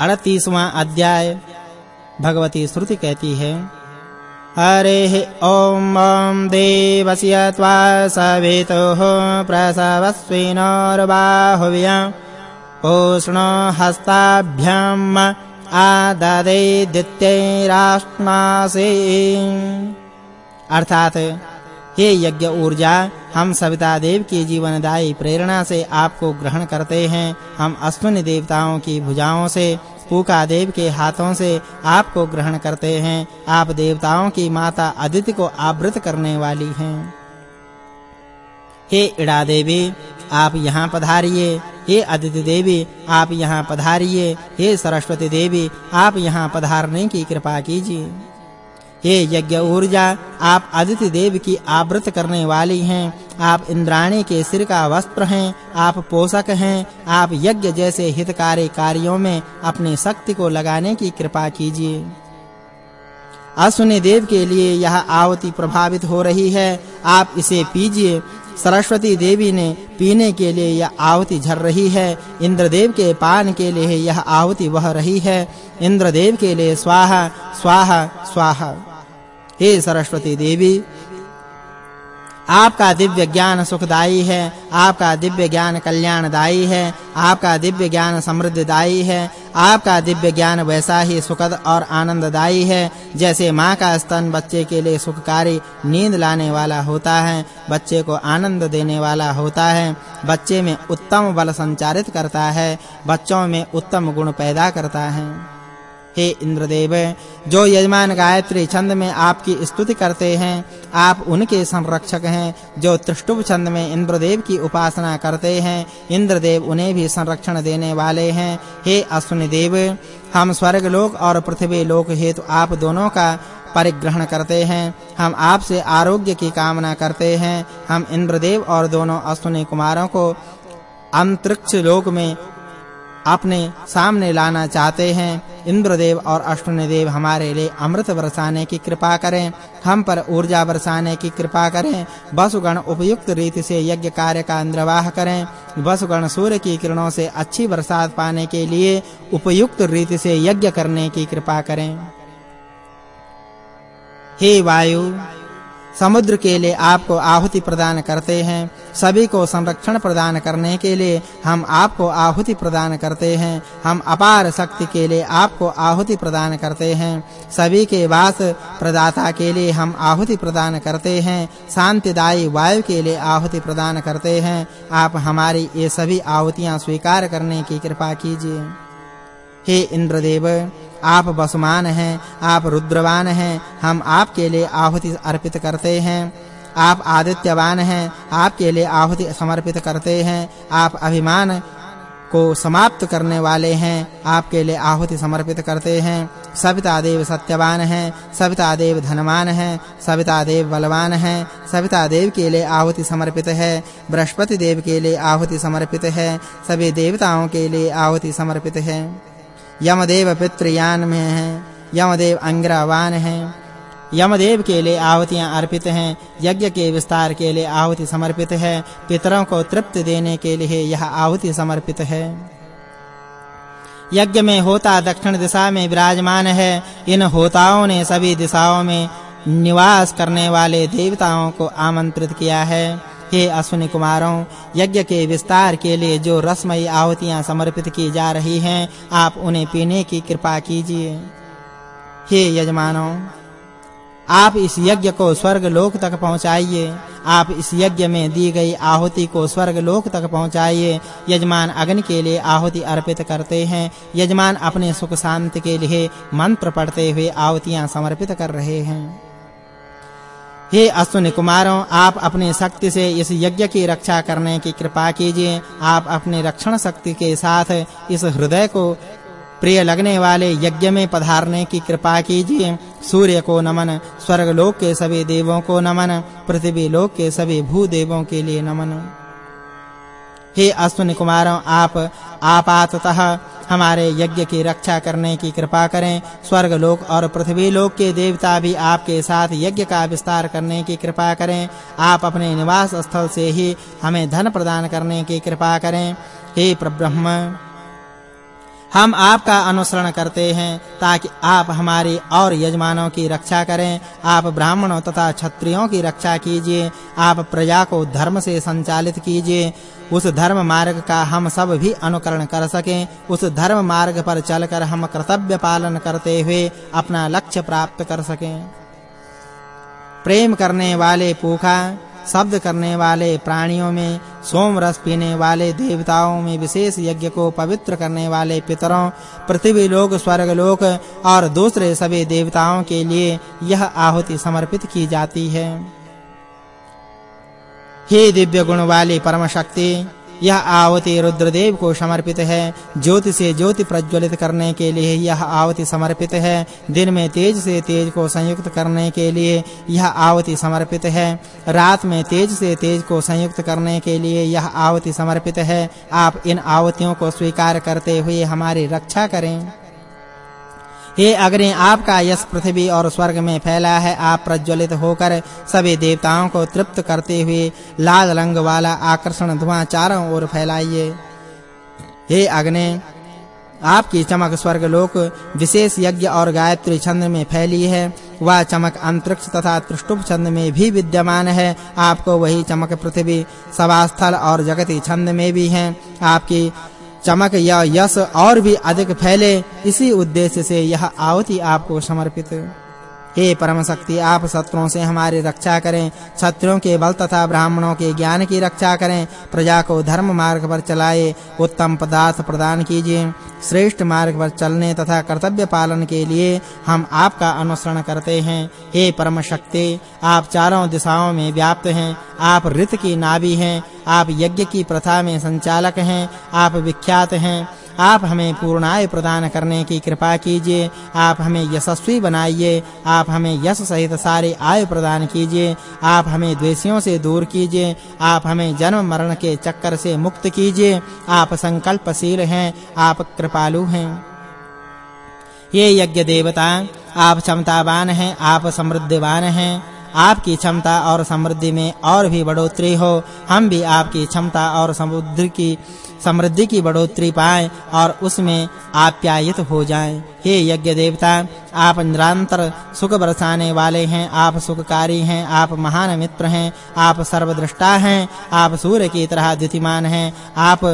38वां अध्याय। भगवती श्रुति कहती है, हरे ॐ ॐ देवस्य त्वा सवितुः प्रसवस्विनोर्बाहुव्यम्। उष्ण हस्ताभ्याम् आददे दित्यैराष्ट्मासे। अर्थात हे यज्ञ ऊर्जा, हम सविता देव की जीवनदायी प्रेरणा से आपको ग्रहण करते हैं। हम अश्विनी देवताओं की भुजाओं से, पूका देव के हाथों से आपको ग्रहण करते हैं। आप देवताओं की माता अदिति को आवृत करने वाली हैं। हे इड़ा देवी, आप यहाँ पधारिए। हे अदिति देवी, आप यहाँ पधारिए। हे सरस्वती देवी, आप यहाँ पधारने की कृपा कीजिए। हे यज्ञ ऊर्जा, आप अदिति देव की आवृत करने वाली हैं। आप इंद्राणी के सिर का वस्त्र हैं, आप पोषक हैं। आप यज्ञ जैसे हितकारी कार्यों में अपनी शक्ति को लगाने की कृपा कीजिए। अश्विनी देव के लिए यह आवती प्रभावित हो रही है। आप इसे पीजिए। सरस्वती देवी ने पीने के लिए यह आहुति झर रही है। इंद्रदेव के पान के लिए यह आहुति बह रही है। इंद्रदेव के लिए स्वाहा स्वाहा स्वाहा। हे सरस्वती देवी, आपका दिव्य ज्ञान सुखदाई है, आपका दिव्य ज्ञान कल्याणदायी है, आपका दिव्य ज्ञान समृद्धदायी है, आपका दिव्य ज्ञान वैसा ही सुखद और आनंददायी है, जैसे माँ का स्तन बच्चे के लिए सुखकारी नींद लाने वाला होता है, बच्चे को आनंद देने वाला होता है, बच्चे में उत्तम बल संचारित करता है, बच्चों में उत्तम गुण पैदा करता है। हे इंद्रदेव, जो यजमान गायत्री छंद में आपकी स्तुति करते हैं, आप उनके संरक्षक हैं, जो त्रिष्टुप छंद में इंद्रदेव की उपासना करते हैं, इंद्रदेव उन्हें भी संरक्षण देने वाले हैं। हे अश्विनी देव, हम स्वर्ग लोक और पृथ्वी लोक हेतु आप दोनों का परिग्रहण करते हैं। हम आपसे आरोग्य की कामना करते हैं। हम इंद्रदेव और दोनों अश्विनी कुमारों को अंतरिक्ष लोक में अपने सामने लाना चाहते हैं। इंद्रदेव और अश्विनी देव हमारे लिए अमृत बरसाने की कृपा करें। हम पर ऊर्जा बरसाने की कृपा करें। वसुगण उपयुक्त रीति से यज्ञ कार्य का निर्वाह करें। वसुगण सूर्य की किरणों से अच्छी बरसात पाने के लिए उपयुक्त रीति से यज्ञ करने की कृपा करें। हे वायु समुद्र के लिए आपको आहुति प्रदान करते हैं। सभी को संरक्षण प्रदान करने के लिए हम आपको आहुति प्रदान करते हैं। हम अपार शक्ति के लिए आपको आहुति प्रदान करते हैं। सभी के वास प्रदाता के लिए हम आहुति प्रदान करते हैं। शांतिदायी वायु के लिए आहुति प्रदान करते हैं। आप हमारी ये सभी आहुतियाँ स्वीकार करने की कृपा कीजिए। हे इंद्रदेव आप वसुमान हैं, आप रुद्रवान हैं, हम आपके लिए आहुति अर्पित करते हैं। आप आदित्यवान हैं, आपके लिए आहुति समर्पित करते हैं। आप अभिमान को समाप्त करने वाले हैं, आपके लिए आहुति समर्पित करते हैं। सविता देव सत्यवान हैं सविता देव धनवान हैं सविता देव बलवान हैं। सविता देव के लिए आहुति समर्पित है बृहस्पति देव के लिए आहुति समर्पित है, सभी देवताओं के लिए आहुति समर्पित है। यमदेव पितृयान में हैं, यमदेव अंग्रवान हैं। यमदेव के लिए आहुतियाँ अर्पित हैं, यज्ञ के विस्तार के लिए आहुति समर्पित है, पितरों को तृप्ति देने के लिए यह आहुति समर्पित है। यज्ञ में होता दक्षिण दिशा में विराजमान है, इन होताओं ने सभी दिशाओं में निवास करने वाले देवताओं को आमंत्रित किया है। हे अश्विनी कुमारों, यज्ञ के विस्तार के लिए जो रसमयी आहुतियाँ समर्पित की जा रही हैं, आप उन्हें पीने की कृपा कीजिए। हे यजमानों, आप इस यज्ञ को स्वर्ग लोक तक पहुंचाइए। आप इस यज्ञ में दी गई आहुति को स्वर्ग लोक तक पहुंचाइए। यजमान अग्नि के लिए आहुति अर्पित करते हैं। यजमान अपने सुख शांति के लिए मंत्र पढ़ते हुए आहुतियाँ समर्पित कर रहे हैं। हे अश्विनी कुमारों, आप अपनी शक्ति से इस यज्ञ की रक्षा करने की कृपा कीजिए। आप अपने रक्षण शक्ति के साथ इस हृदय को प्रिय लगने वाले यज्ञ में पधारने की कृपा कीजिए। सूर्य को नमन स्वर्ग लोक के सभी देवों को नमन, पृथ्वी लोक के सभी भूदेवों के लिए नमन। हे अश्विनी कुमारों, आप आपाततः हमारे यज्ञ की रक्षा करने की कृपा करें। स्वर्ग लोक और पृथ्वी लोक के देवता भी आपके साथ यज्ञ का विस्तार करने की कृपा करें। आप अपने निवास स्थल से ही हमें धन प्रदान करने की कृपा करें। हे प्रब्रह्म। हम आपका अनुसरण करते हैं ताकि आप हमारे और यजमानों की रक्षा करें। आप ब्राह्मणों तथा क्षत्रियों की रक्षा कीजिए। आप प्रजा को धर्म से संचालित कीजिए। उस धर्म मार्ग का हम सब भी अनुकरण कर सकें। उस धर्म मार्ग पर चलकर हम कर्तव्य पालन करते हुए अपना लक्ष्य प्राप्त कर सकें। प्रेम करने वाले पूखा शब्द करने वाले प्राणियों में, सोम रस पीने वाले देवताओं में, विशेष यज्ञ को पवित्र करने वाले पितरों, पृथ्वी लोक, स्वर्ग लोक और दूसरे सभी देवताओं के लिए यह आहुति समर्पित की जाती है। हे दिव्य गुण वाली परम शक्ति यह आवती रुद्रदेव को समर्पित है। ज्योति से ज्योति प्रज्वलित करने के लिए यह आवती समर्पित है। दिन में तेज से तेज को संयुक्त करने के लिए यह आवती समर्पित है। रात में तेज से तेज को संयुक्त करने के लिए यह आवती समर्पित है। आप इन आवतियों को स्वीकार करते हुए हमारी रक्षा करें। हे अग्नि, आपका यश पृथ्वी और स्वर्ग में फैला है। आप प्रज्वलित होकर सभी देवताओं को तृप्त करते हुए लाल रंग वाला आकर्षण धुआँ चारों ओर फैलाइए। हे अग्नि, आपकी चमक स्वर्ग लोक विशेष यज्ञ और गायत्री छंद में फैली है। वह चमक अंतरिक्ष तथा त्रिष्टुप छंद में भी विद्यमान है। आपको वही चमक पृथ्वी, सभास्थल और जगती छंद में भी है। आपकी चमक या यश और भी अधिक फैले इसी उद्देश्य से यह आवती आपको समर्पित। हे परम शक्ति आप शत्रुओं से हमारी रक्षा करें। क्षत्रियों के बल तथा ब्राह्मणों के ज्ञान की रक्षा करें। प्रजा को धर्म मार्ग पर चलाए, उत्तम पदार्थ प्रदान कीजिए। श्रेष्ठ मार्ग पर चलने तथा कर्तव्य पालन के लिए हम आपका अनुसरण करते हैं। हे परम शक्ति आप चारों दिशाओं में व्याप्त हैं। आप ऋत की नाभि हैं। आप यज्ञ की प्रथा में संचालक हैं। आप विख्यात हैं। आप हमें पूर्णाय प्रदान करने की कृपा कीजिए। आप हमें यशस्वी बनाइए। आप हमें यश सहित सारे आय प्रदान कीजिए। आप हमें द्वेषियों से दूर कीजिए। आप हमें जन्म मरण के चक्कर से मुक्त कीजिए। आप संकल्पशील हैं। आप कृपालु हैं। ये यज्ञ देवता, आप क्षमतावान हैं। आप समृद्धवान हैं। आपकी क्षमता और समृद्धि में और भी बढ़ोतरी हो, हम भी आपकी क्षमता और समुद्र की, समृद्धि की बढ़ोतरी पाएँ और उसमें आप्यायित हो जाएँ। हे यज्ञ देवता, आप निरंतर सुख बरसाने वाले हैं, आप सुखकारी हैं, आप महान मित्र हैं, आप सर्वदृष्टा हैं, आप सूर्य की तरह द्युतिमान हैं, आप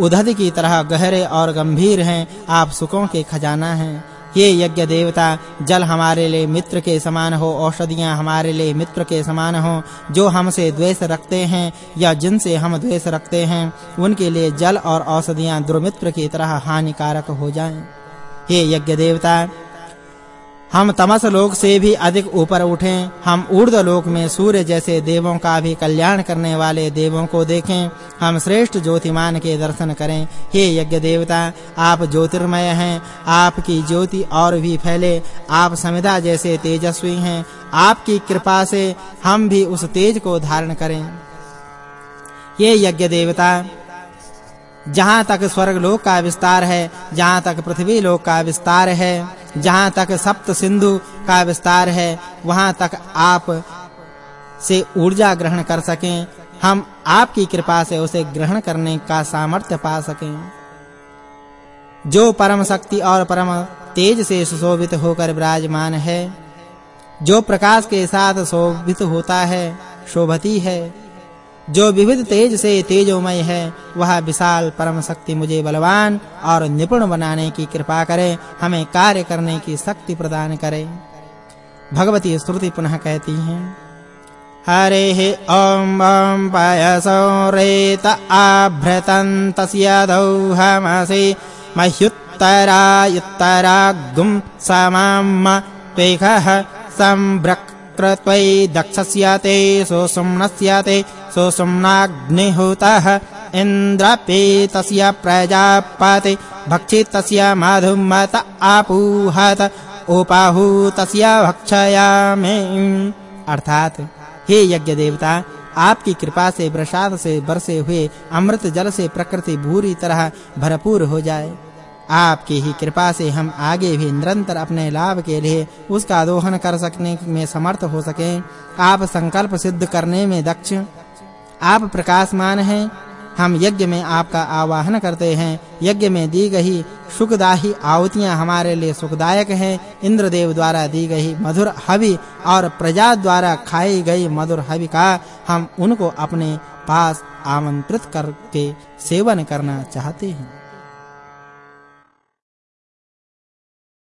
उदध की तरह गहरे और गंभीर हैं, आप सुखों के खजाना हैं। ये यज्ञ देवता जल हमारे लिए मित्र के समान हो, औषधियाँ हमारे लिए मित्र के समान हो, जो हमसे द्वेष रखते हैं या जिनसे हम द्वेष रखते हैं, उनके लिए जल और औषधियाँ दुर्मित्र की तरह हानिकारक हो जाएँ। हे यज्ञ देवता हम तमस लोक से भी अधिक ऊपर उठें। हम ऊर्ध्व लोक में सूर्य जैसे देवों का भी कल्याण करने वाले देवों को देखें। हम श्रेष्ठ ज्योतिमान के दर्शन करें। हे यज्ञ देवता, आप ज्योतिर्मय हैं। आपकी ज्योति और भी फैले। आप समिधा जैसे तेजस्वी हैं। आपकी कृपा से हम भी उस तेज को धारण करें। ये यज्ञ देवता, जहाँ तक स्वर्ग लोक का विस्तार है, जहाँ तक पृथ्वी लोक का विस्तार है जहाँ तक सप्त सिंधु का विस्तार है, वहाँ तक आप से ऊर्जा ग्रहण कर सकें। हम आपकी कृपा से उसे ग्रहण करने का सामर्थ्य पा सकें। जो परम शक्ति और परम तेज से सुशोभित होकर विराजमान है, जो प्रकाश के साथ शोभित होता है, शोभती है। जो विविध तेज से तेजोमय है, वह विशाल परम शक्ति मुझे बलवान और निपुण बनाने की कृपा करे, हमें कार्य करने की शक्ति प्रदान करे। भगवती स्तुति पुनः कहती हैं, हरे हे ओम ओम पायसो रेत आभ्रतं तस्य दौहमसि मह्युत्तरायुत्तरागुं समाम त्वेखः संभ्रक् कृत्वै दक्षस्य सुसुम्नाग्निहुतः इन्द्रपीतस्य प्रजापति, भक्षितस्य मधुमत आपूहत, उपाहूतस्य भक्षयामि। अर्थात, हे यज्ञ देवता आपकी कृपा से, प्रसाद से बरसे हुए अमृत जल से प्रकृति भूरी तरह भरपूर हो जाए। आपकी ही कृपा से हम आगे भी निरंतर अपने लाभ के लिए उसका दोहन कर सकने में समर्थ हो सकें। आप संकल्प सिद्ध करने में दक्ष। आप प्रकाशमान हैं। हम यज्ञ में आपका आवाहन करते हैं। यज्ञ में दी गई सुखदाही आहुतियाँ हमारे लिए सुखदायक हैं। इंद्रदेव द्वारा दी गई मधुर हवि और प्रजा द्वारा खाई गई मधुर हवि का हम उनको अपने पास आमंत्रित करके सेवन करना चाहते हैं।